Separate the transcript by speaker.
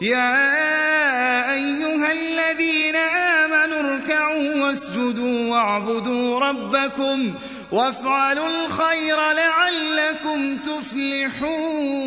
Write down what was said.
Speaker 1: يا أيها الذين آمنوا اركعوا واسجدوا واعبدوا ربكم وافعلوا الخير لعلكم تفلحون